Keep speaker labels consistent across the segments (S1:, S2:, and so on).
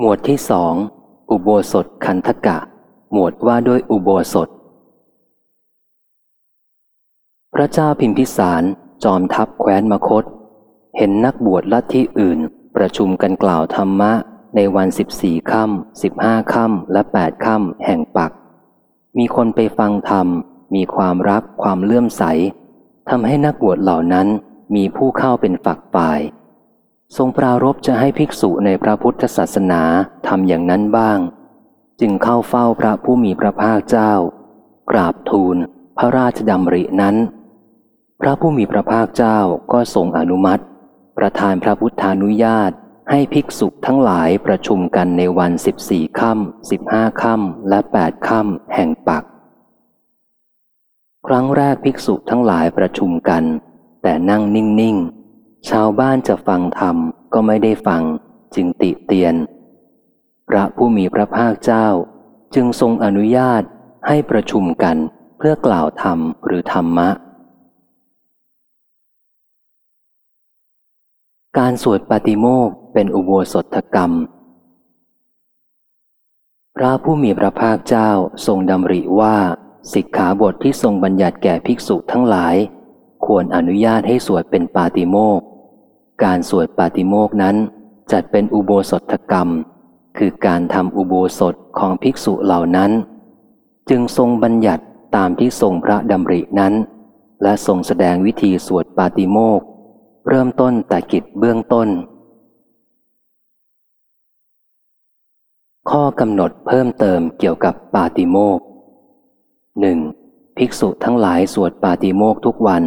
S1: หมวดที่สองอุโบสถคันธกะ หมวดว่าด้วยอุโบสถ พระเจ้าพิมพิสารจอมทัพแคว้นมคต เห็นนักบวชลัทธิอื่น ประชุมกันกล่าวธรรมะ ในวันสิบสี่ค่ำสิบห้าค่ำและแปดค่ำแห่งปัก มีคนไปฟังธรรม มีความรักความเลื่อมใสทำให้นักบวชเหล่านั้นมีผู้เข้าเป็นฝักฝ่าย ทรงปรารบจะให้ภิกษุในพระพุทธศาสนาทำอย่างนั้นบ้าง จึงเข้าเฝ้าพระผู้มีพระภาคเจ้า กราบทูลพระราชดำรินั้น พระผู้มีพระภาคเจ้าก็ทรงอนุมัติ ประทานพระพุทธานุญาตให้ภิกษุทั้งหลายประชุมกันในวันสิบสี่ค่ำสิบห้าค่ำและแปดค่ำแห่งปัก ครั้งแรกภิกษุทั้งหลายประชุมกัน แต่นั่งนิ่ง ๆ ชาวบ้านจะฟังธรรมก็ไม่ได้ฟัง จึงติเตียน พระผู้มีพระภาคเจ้า จึงทรงอนุญาตให้ประชุมกันเพื่อกล่าวธรรมหรือธรรมะ การสวดปาติโมกเป็นอุโบสถกรรม พระผู้มีพระภาคเจ้าทรงดำริว่าสิกขาบทที่ทรงบัญญัติแก่ภิกษุทั้งหลาย ควรอนุญาตให้สวดเป็นปาติโมกข์ การสวดปาติโมกนั้น จัดเป็นอุโบสถกรรม คือการทำอุโบสถของภิกษุเหล่านั้น จึงทรงบัญญัติตามที่ทรงพระดำรินั้น และทรงแสดงวิธีสวดปาติโมกเริ่มต้นแต่กิจเบื้องต้น ข้อกำหนดเพิ่มเติมเกี่ยวกับปาติโมกหนึ่งภิกษุทั้งหลายสวดปาติโมกทุกวัน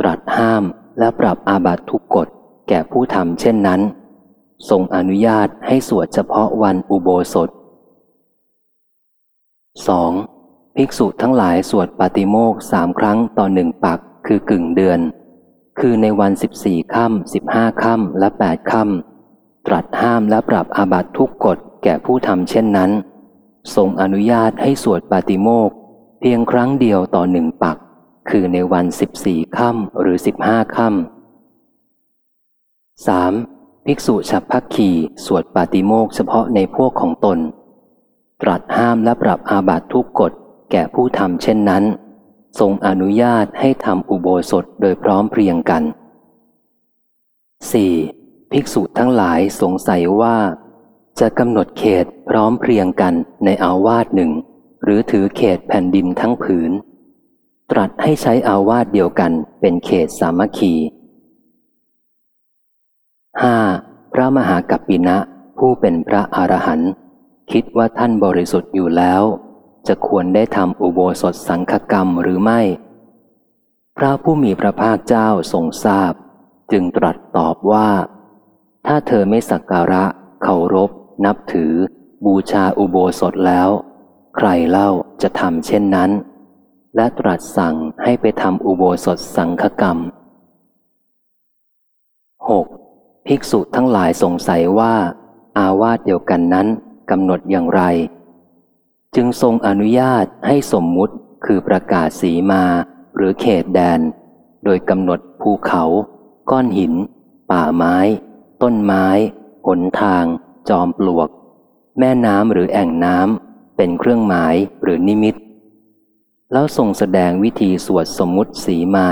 S1: ตรัสห้ามและปรับอาบัตทุกกฎ แก่ผู้ทำเช่นนั้น ทรงอนุญาตให้สวดเฉพาะวันอุโบสถ 2. ภิกษุทั้งหลายสวดปาติโมกสามครั้งต่อหนึ่งปักคือกึ่งเดือน คือในวันสิบสี่ค่ำสิบห้าค่ำและแปดค่ำตรัสห้ามและปรับอาบัตทุกกฎแก่ผู้ทำเช่นนั้น ทรงอนุญาตให้สวดปาติโมกเพียงครั้งเดียวต่อหนึ่งปัก คือในวันสิบสี่ค่ำหรือสิบห้าค่ำ สามภิกษุฉับพักขีสวดปาติโมกเฉพาะในพวกของตน ตรัสห้ามและปรับอาบัตทุกกฎแก่ผู้ทำเช่นนั้น ทรงอนุญาตให้ทำอุโบสถโดยพร้อมเพรียงกัน 4. ภิกษุทั้งหลายสงสัยว่า จะกำหนดเขตพร้อมเพรียงกันในอาวาสหนึ่ง หรือถือเขตแผ่นดินทั้งผืน ตรัสให้ใช้อาวาสเดียวกันเป็นเขตสามัคคี 5. พระมหากัปปินะ ผู้เป็นพระอรหันต์คิดว่าท่านบริสุทธิ์อยู่แล้ว จะควรได้ทำอุโบสถสังฆกรรมหรือไม่ พระผู้มีพระภาคเจ้าทรงทราบ จึงตรัสตอบว่า ถ้าเธอไม่สักการะ เคารพ นับถือ บูชาอุโบสถแล้ว ใครเล่าจะทำเช่นนั้น และตรัสสั่งให้ไปทำอุโบสถสังฆกรรม 6. ภิกษุทั้งหลายสงสัยว่า อาวาสเดียวกันนั้นกำหนดอย่างไร จึงทรงอนุญาตให้สมมุติคือประกาศสีมา หรือเขตแดน โดยกำหนดภูเขา ก้อนหิน ป่าไม้ ต้นไม้หนทาง จอมปลวก แม่น้ำหรือแอ่งน้ำเป็นเครื่องหมายหรือนิมิต แล้วทรงแสดงวิธีสวดสมมุติสีมา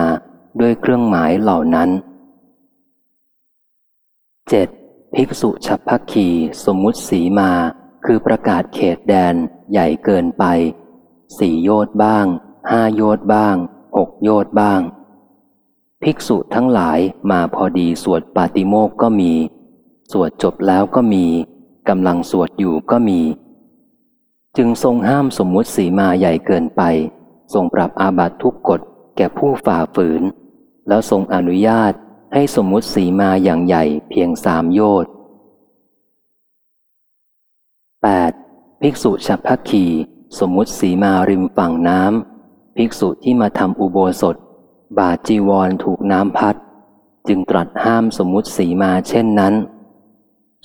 S1: ด้วยเครื่องหมายเหล่านั้น 7. ภิกษุฉับพักขีสมมุติสีมา คือประกาศเขตแดนใหญ่เกินไปสี่โยชน์บ้างห้าโยชน์บ้างหกโยชน์บ้าง ภิกษุทั้งหลายมาพอดีสวดปาติโมกก็มี สวดจบแล้วก็มีกำลังสวดอยู่ก็มี จึงทรงห้ามสมมุติสีมาใหญ่เกินไป ทรงปรับอาบัตทุกกฎแก่ผู้ฝ่าฝืน แล้วทรงอนุญาต ให้สมมุติสีมาอย่างใหญ่เพียงสามโยชน์ 8. ภิกษุฉับพักขีสมมุติสีมาริมฝั่งน้ำภิกษุที่มาทำอุโบสถ บาจีวรถูกน้ำพัด จึงตรัสห้ามสมมุติสีมาเช่นนั้น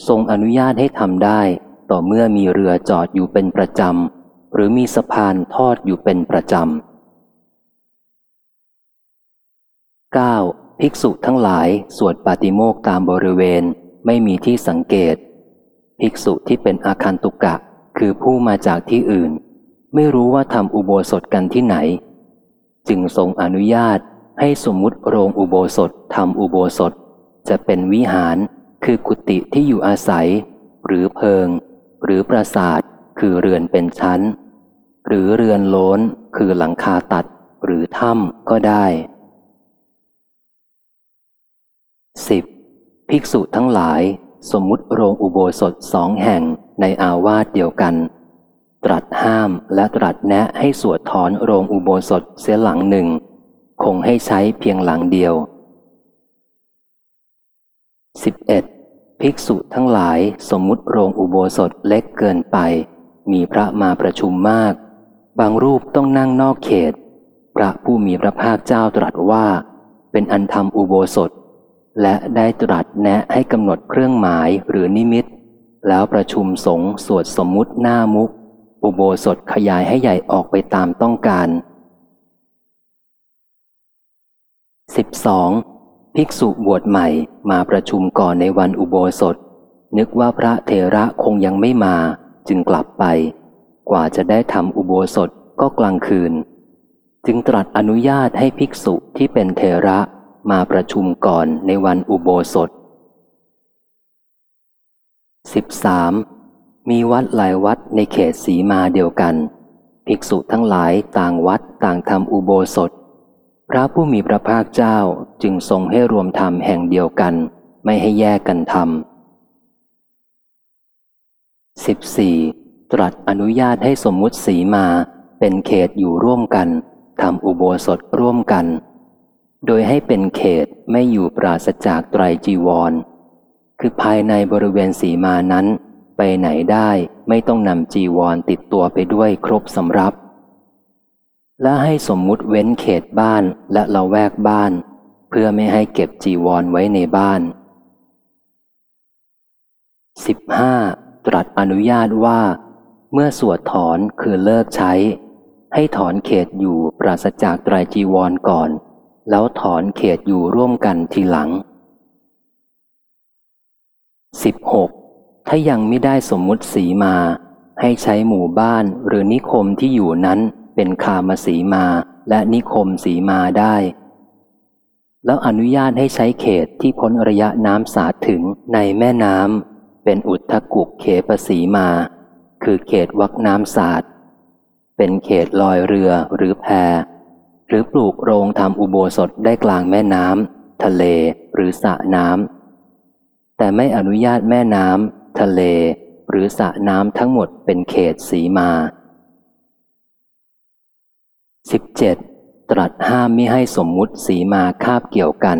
S1: ทรงอนุญาตให้ทำได้ต่อเมื่อมีเรือจอดอยู่เป็นประจำ หรือมีสะพานทอดอยู่เป็นประจำ 9. ภิกษุทั้งหลายสวดปาติโมกตามบริเวณไม่มีที่สังเกต ภิกษุที่เป็นอาคันตุกะ คือผู้มาจากที่อื่น ไม่รู้ว่าทำอุโบสถกันที่ไหน จึงทรงอนุญาตให้สมมุติโรงอุโบสถทำอุโบสถ จะเป็นวิหารคือกุฏิที่อยู่อาศัย หรือเพิง หรือปราสาทคือเรือนเป็นชั้น หรือเรือนโล้นคือหลังคาตัดหรือถ้ำก็ได้ 10. ภิกษุทั้งหลาย สมมุติโรงอุโบสถสองแห่งในอาวาสเดียวกัน ตรัสห้ามและตรัสแนะให้สวดถอนโรงอุโบสถเสียหลังหนึ่ง คงให้ใช้เพียงหลังเดียว 11. ภิกษุทั้งหลายสมมุติโรงอุโบสถเล็กเกินไป มีพระมาประชุมมาก บางรูปต้องนั่งนอกเขต พระผู้มีพระภาคเจ้าตรัสว่า เป็นอันทำอุโบสถ และได้ตรัสแนะให้กำหนดเครื่องหมายหรือนิมิต แล้วประชุมสงฆ์สวดสมมุติหน้ามุก อุโบสถขยายให้ใหญ่ออกไปตามต้องการ 12. ภิกษุบวชใหม่มาประชุมก่อนในวันอุโบสถ นึกว่าพระเทระคงยังไม่มาจึงกลับไป กว่าจะได้ทำอุโบสถก็กลางคืน จึงตรัสอนุญาตให้ภิกษุที่เป็นเทระ มาประชุมก่อนในวันอุโบสถ 13. มีวัดหลายวัดในเขตสีมาเดียวกัน ภิกษุทั้งหลายต่างวัดต่างทำอุโบสถ พระผู้มีพระภาคเจ้าจึงทรงให้รวมธรรมแห่งเดียวกัน ไม่ให้แยกกันทำ 14. ตรัสอนุญาตให้สมมุติสีมาเป็นเขตอยู่ร่วมกันทำอุโบสถร่วมกัน โดยให้เป็นเขตไม่อยู่ปราศจากไตรจีวร คือภายในบริเวณสีมานั้น ไปไหนได้ไม่ต้องนำจีวรติดตัวไปด้วยครบสำรับ และให้สมมุติเว้นเขตบ้านและละแวกบ้าน เพื่อไม่ให้เก็บจีวรไว้ในบ้าน 15. ตรัสอนุญาตว่า เมื่อสวดถอนคือเลิกใช้ ให้ถอนเขตอยู่ปราศจากไตรจีวรก่อน แล้วถอนเขตอยู่ร่วมกันทีหลัง 16. ถ้ายังไม่ได้สมมุติสีมา ให้ใช้หมู่บ้านหรือนิคมที่อยู่นั้นเป็นคามสีมาและนิคมสีมาได้ แล้วอนุญาตให้ใช้เขตที่พ้นระยะน้ำสาดถึงในแม่น้ำเป็นอุทธกุกเขปสีมา คือเขตวักน้ำสาดเป็นเขตลอยเรือหรือแพ หรือปลูกโรงทำอุโบสถได้กลางแม่น้ำทะเลหรือสระน้ำแต่ไม่อนุญาตแม่น้ำทะเล หรือสระน้ำทั้งหมดเป็นเขตสีมา 17. ตรัสห้ามมิให้สมมุติสีมาคาบเกี่ยวกัน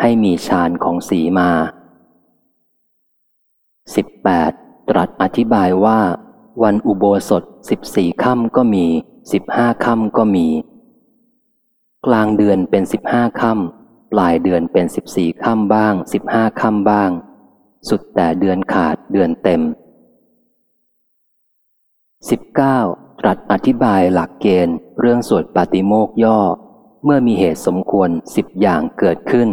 S1: ให้มีฌานของสีมา 18. ตรัสอธิบายว่า วันอุโบสถสิบสี่ค่ำก็มีสิบห้าค่ำก็มี กลางเดือนเป็นสิบห้าค่ำปลายเดือนเป็นสิบสี่ค่ำบ้างสิบห้าค่ำบ้าง สุดแต่เดือนขาดเดือนเต็ม 19. ตรัสอธิบายหลักเกณฑ์ เรื่องสวดปาติโมกย่อ เมื่อมีเหตุสมควรสิบอย่างเกิดขึ้น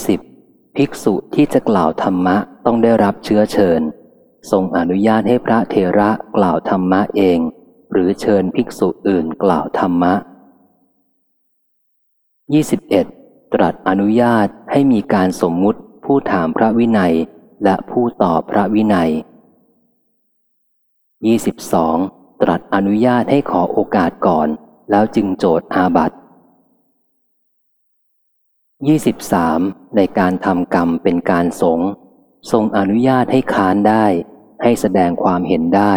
S1: 20. ภิกษุที่จะกล่าวธรรมะต้องได้รับเชื้อเชิญ ทรงอนุญาตให้พระเทระกล่าวธรรมะเอง หรือเชิญภิกษุอื่นกล่าวธรรมะ 21. ตรัสอนุญาตให้มีการสมมุติผู้ถามพระวินัยและผู้ตอบพระวินัย 22. ตรัสอนุญาตให้ขอโอกาสก่อน แล้วจึงโจทย์อาบัติ 23. ในการทำกรรมเป็นการสงทรงอนุญาตให้ค้านได้ ให้แสดงความเห็นได้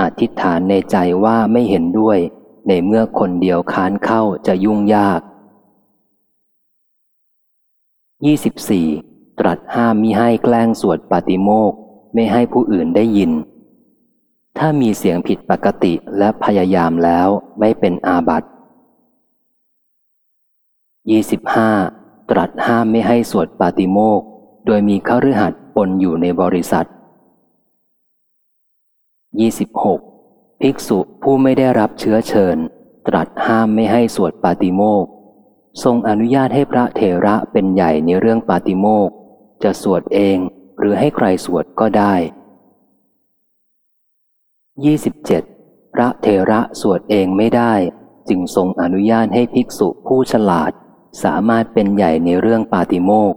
S1: อธิษฐานในใจว่าไม่เห็นด้วย ในเมื่อคนเดียวค้านเข้าจะยุ่งยาก 24. ตรัสห้ามมิให้แกล้งสวดปาติโมกไม่ให้ผู้อื่นได้ยิน ถ้ามีเสียงผิดปกติและพยายามแล้วไม่เป็นอาบัติ 25. ตรัสห้ามไม่ให้สวดปาติโมกโดยมีข้ารือหัดปนอยู่ในบริษัท 26. ภิกษุผู้ไม่ได้รับเชื้อเชิญ ตรัสห้ามไม่ให้สวดปาติโมกทรงอนุญาตให้พระเถระเป็นใหญ่ในเรื่องปาติโมกจะสวดเองหรือให้ใครสวดก็ได้ 27. พระเทระสวดเองไม่ได้ จึงทรงอนุญาตให้ภิกษุผู้ฉลาด สามารถเป็นใหญ่ในเรื่องปาติโมก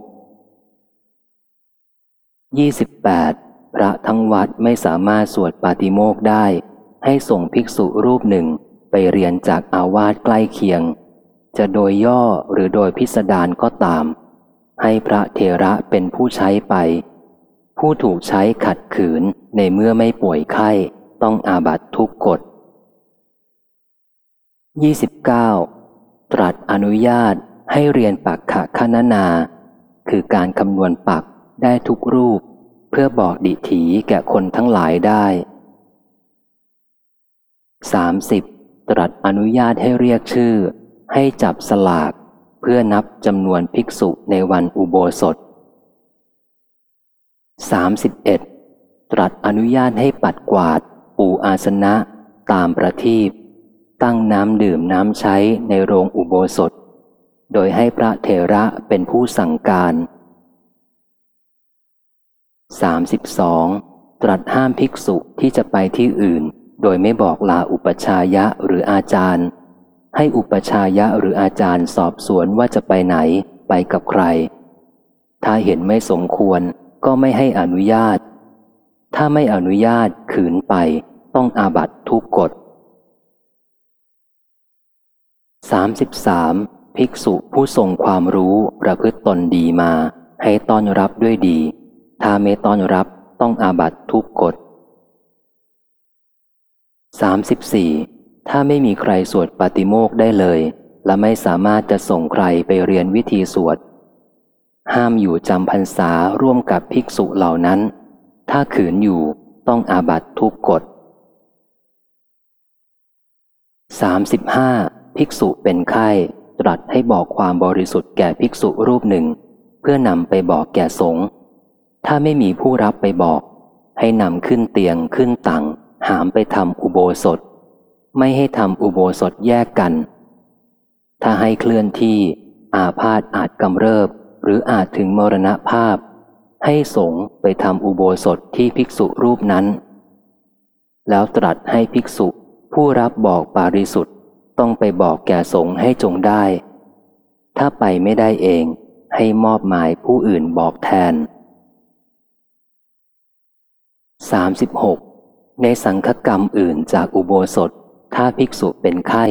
S1: 28. พระทั้งวัดไม่สามารถสวดปาติโมกได้ ให้ส่งภิกษุรูปหนึ่งไปเรียนจากอาวาสใกล้เคียง จะโดยย่อหรือโดยพิสดารก็ตาม ให้พระเทระเป็นผู้ใช้ไป ผู้ถูกใช้ขัดขืนในเมื่อไม่ป่วยไข้ต้องอาบัตทุกกฎ 29. ตรัสอนุญาตให้เรียนปักขะคณนา คือการคำนวณปักได้ทุกรูป เพื่อบอกดิถีแก่คนทั้งหลายได้ 30. ตรัสอนุญาตให้เรียกชื่อ ให้จับสลาก เพื่อนับจำนวนภิกษุในวันอุโบสถ 31. ตรัสอนุญาตให้ปัดกวาด ปูอาสนะ ตามประทีปตั้งน้ำดื่มน้ำใช้ในโรงอุโบสถ โดยให้พระเทระเป็นผู้สั่งการ 32. ตรัสห้ามภิกษุที่จะไปที่อื่น โดยไม่บอกลาอุปชายะหรืออาจารย์ ให้อุปชายะหรืออาจารย์สอบสวนว่าจะไปไหน ไปกับใคร ถ้าเห็นไม่สมควรก็ไม่ให้อนุญาต ถ้าไม่อนุญาตขืนไป ต้องอาบัตทุกกฎ 33. ภิกษุผู้ทรงความรู้ประพฤติตนดีมา ให้ต้อนรับด้วยดี ถ้าไม่ต้อนรับต้องอาบัตทุกกฎ 34. ถ้าไม่มีใครสวดปาติโมกได้เลย และไม่สามารถจะส่งใครไปเรียนวิธีสวด ห้ามอยู่จำพรรษาร่วมกับภิกษุเหล่านั้น ถ้าขืนอยู่ต้องอาบัตทุกกฎ 35. ภิกษุเป็นไข้ตรัสให้บอกความบริสุทธิ์แก่ภิกษุรูปหนึ่ง เพื่อนำไปบอกแก่สงฆ์ ถ้าไม่มีผู้รับไปบอก ให้นำขึ้นเตียงขึ้นตังหามไปทำอุโบสถ ไม่ให้ทำอุโบสถแยกกัน ถ้าให้เคลื่อนที่อาพาธอาจกำเริบ หรืออาจถึงมรณภาพ ให้สงไปทำอุโบสถที่ภิกษุรูปนั้น แล้วตรัสให้ภิกษุผู้รับบอกปาริสุทธ์ต้องไปบอกแก่สงให้จงได้ ถ้าไปไม่ได้เองให้มอบหมายผู้อื่นบอกแทน 36. ในสังฆกรรมอื่นจากอุโบสถ ถ้าภิกษุเป็นไข้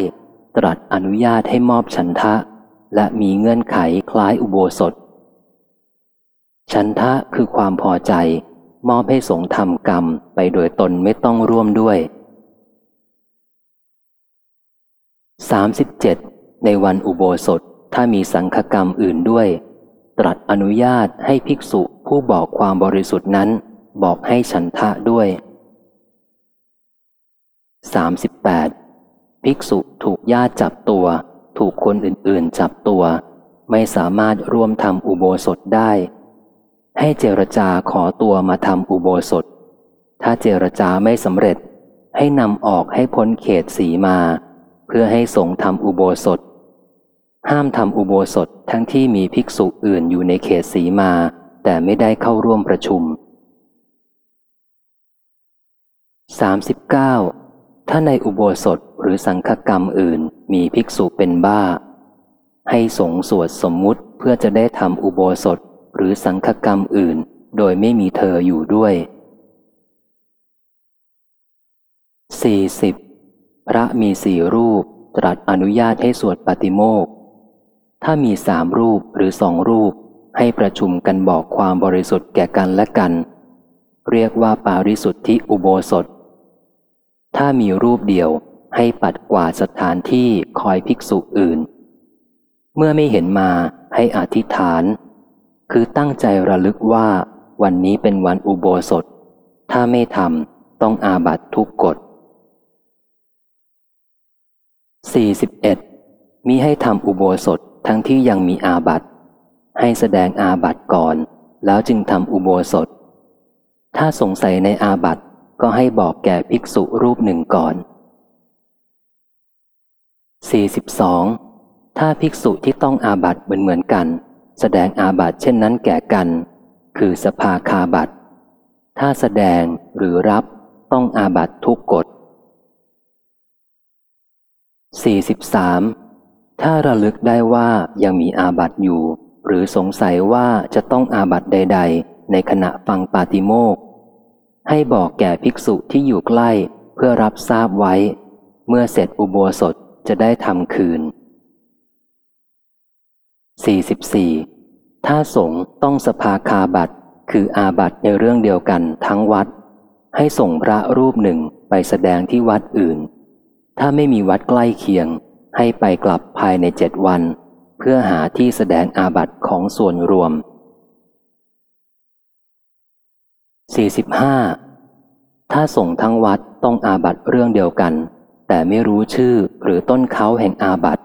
S1: ตรัสอนุญาตให้มอบฉันทะ และมีเงื่อนไขคล้ายอุโบสถ ฉันทะคือความพอใจ มอบให้สงฆ์ทำกรรมไปโดยตนไม่ต้องร่วมด้วย 37. ในวันอุโบสถถ้ามีสังฆกรรมอื่นด้วย ตรัสอนุญาตให้ภิกษุผู้บอกความบริสุทธิ์นั้น บอกให้ฉันทะด้วย 38. ภิกษุถูกญาติจับตัว ถูกคนอื่นๆจับตัว ไม่สามารถร่วมทำอุโบสถได้ ให้เจรจาขอตัวมาทำอุโบสถ ถ้าเจรจาไม่สำเร็จให้นำออกให้พ้นเขตสีมา เพื่อให้สงฆ์ทำอุโบสถ ห้ามทำอุโบสถทั้งที่มีภิกษุอื่นอยู่ในเขตสีมา แต่ไม่ได้เข้าร่วมประชุม 39. ถ้าในอุโบสถหรือสังฆกรรมอื่นมีภิกษุเป็นบ้า ให้สงสวดสมมุติเพื่อจะได้ทำอุโบสถหรือสังฆกรรมอื่น โดยไม่มีเธออยู่ด้วย 40. พระมีสี่รูปตรัสอนุญาตให้สวดปฏิโมกข์ถ้ามีสามรูปหรือสองรูป ให้ประชุมกันบอกความบริสุทธิ์แก่กันและกัน เรียกว่าปาริสุทธิอุโบสถ ถ้ามีรูปเดียวให้ปัดกวาดสถานที่คอยภิกษุอื่น เมื่อไม่เห็นมาให้อธิษฐาน คือตั้งใจระลึกว่าวันนี้เป็นวันอุโบสถ ถ้าไม่ทำต้องอาบัตทุกกฎ 41. มีให้ทำอุโบสถทั้งที่ยังมีอาบัตให้แสดงอาบัตก่อน แล้วจึงทำอุโบสถ ถ้าสงสัยในอาบัต ก็ให้บอกแก่ภิกษุรูปหนึ่งก่อน 42. ถ้าภิกษุที่ต้องอาบัตเหมือนเหมือนกัน แสดงอาบัตเช่นนั้นแก่กัน คือสภาคาบัตถ้าแสดงหรือรับต้องอาบัตทุกกฎ 43. ถ้าระลึกได้ว่ายังมีอาบัตอยู่ หรือสงสัยว่าจะต้องอาบัตใด ๆ ในขณะฟังปาติโมก ให้บอกแก่ภิกษุที่อยู่ใกล้เพื่อรับทราบไว้ เมื่อเสร็จอุโบสถจะได้ทำคืน 44. ถ้าสงฆ์ต้องสภาคาบัตคืออาบัตในเรื่องเดียวกันทั้งวัด ให้ส่งพระรูปหนึ่งไปแสดงที่วัดอื่น ถ้าไม่มีวัดใกล้เคียง ให้ไปกลับภายในเจ็ดวัน เพื่อหาที่แสดงอาบัตของส่วนรวม 45. ถ้าส่งทั้งวัดต้องอาบัตเรื่องเดียวกัน แต่ไม่รู้ชื่อหรือต้นเขาแห่งอาบัต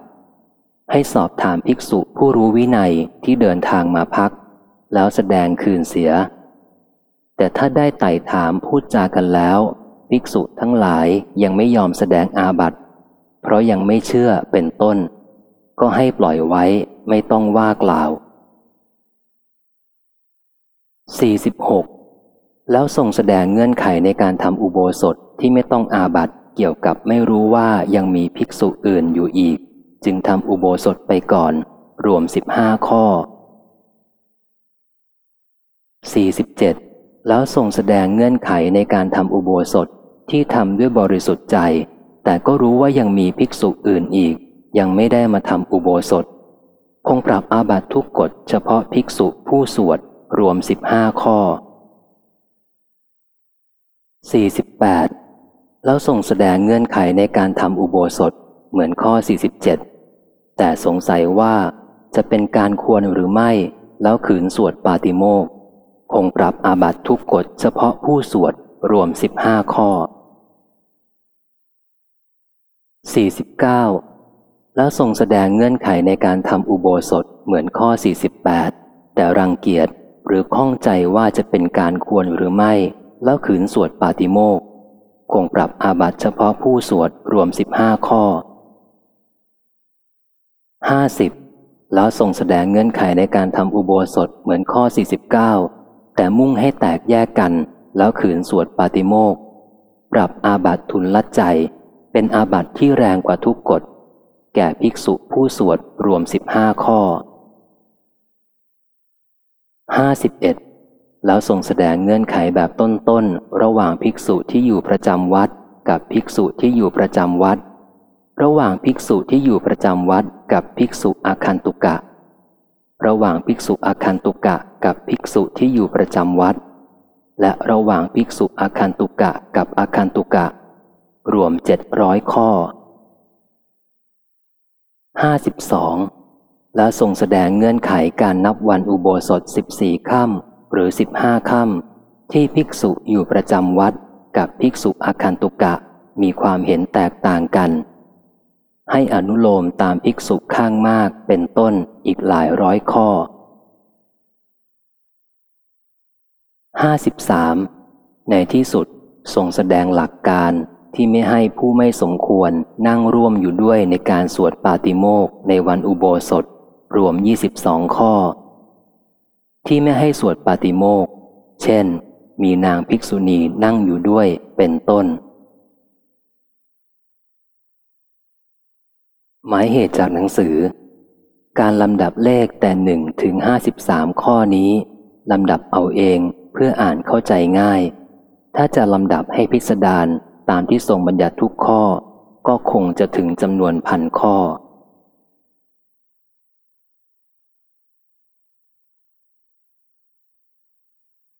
S1: ให้สอบถามภิกษุผู้รู้วินัยที่เดินทางมาพัก แล้วแสดงคืนเสีย แต่ถ้าได้ไต่ถามพูดจากันแล้ว ภิกษุทั้งหลายยังไม่ยอมแสดงอาบัตเพราะยังไม่เชื่อเป็นต้น ก็ให้ปล่อยไว้ไม่ต้องว่ากล่าว 46. แล้วส่งแสดงเงื่อนไขในการทำอุโบสถที่ไม่ต้องอาบัตเกี่ยวกับไม่รู้ว่ายังมีภิกษุอื่นอยู่อีก จึงทำอุโบสถไปก่อน รวมสิบห้าข้อ 47. แล้วส่งแสดงเงื่อนไขในการทำอุโบสถที่ทำด้วยบริสุทธิ์ใจ แต่ก็รู้ว่ายังมีภิกษุอื่นอีก ยังไม่ได้มาทำอุโบสถ คงปรับอาบัตทุกกฎเฉพาะภิกษุผู้สวดรวมสิบห้าข้อ 48. แล้วส่งแสดงเงื่อนไขในการทำอุโบสถเหมือนข้อ 47 แต่สงสัยว่าจะเป็นการควรหรือไม่ แล้วขืนสวดปาติโมกคงปรับอาบัตทุกกฎเฉพาะผู้สวดรวม 15 ข้อ 49. แล้วส่งแสดงเงื่อนไขในการทำอุโบสถเหมือนข้อ 48 แต่รังเกียจหรือข้องใจว่าจะเป็นการควรหรือไม่ แล้วขืนสวดปาติโมกคงปรับอาบัตเฉพาะผู้สวดรวม15ข้อห้าสิบแล้วส่งแสดงเงื่อนไขในการทำอุโบสถเหมือนข้อ 49 แต่มุ่งให้แตกแยกกัน แล้วขืนสวดปาติโมกปรับอาบัตทุนลัดใจ เป็นอาบัตที่แรงกว่าทุกกฎ แก่ภิกษุผู้สวดรวม 15 ข้อ 51. แล้วส่งแสดงเงื่อนไขแบบต้นๆ ระหว่างภิกษุที่อยู่ประจำวัด กับภิกษุที่อยู่ประจำวัด ระหว่างภิกษุที่อยู่ประจำวัด กับภิกษุอาคันตุกะ ระหว่างภิกษุอาคันตุกะ กับภิกษุที่อยู่ประจำวัด และระหว่างภิกษุอาคันตุกะ กับอาคันตุกะ รวมเจ็ดร้อยข้อห้าสิบสองและทรงแสดงเงื่อนไขการนับวันอุโบสถสิบสี่ค่ำ หรือสิบห้าค่ำที่ภิกษุอยู่ประจำวัดกับภิกษุอาคันตุกะมีความเห็นแตกต่างกัน ให้อนุโลมตามภิกษุข้างมากเป็นต้นอีกหลายร้อยข้อ 53. ในที่สุดทรงแสดงหลักการที่ไม่ให้ผู้ไม่สมควรนั่งร่วมอยู่ด้วยในการสวดปาติโมกในวันอุโบสถ รวม 22 ข้อ ที่ไม่ให้สวดปาติโมกเช่น มีนางภิกษุณีนั่งอยู่ด้วยเป็นต้น หมายเหตุจากหนังสือ การลำดับเลขแต่หนึ่งถึงห้าสิบสามข้อนี้ลำดับเอาเองเพื่ออ่านเข้าใจง่าย ถ้าจะลำดับให้พิสดารตามที่ทรงบัญญัติทุกข้อ ก็คงจะถึงจำนวนพันข้อ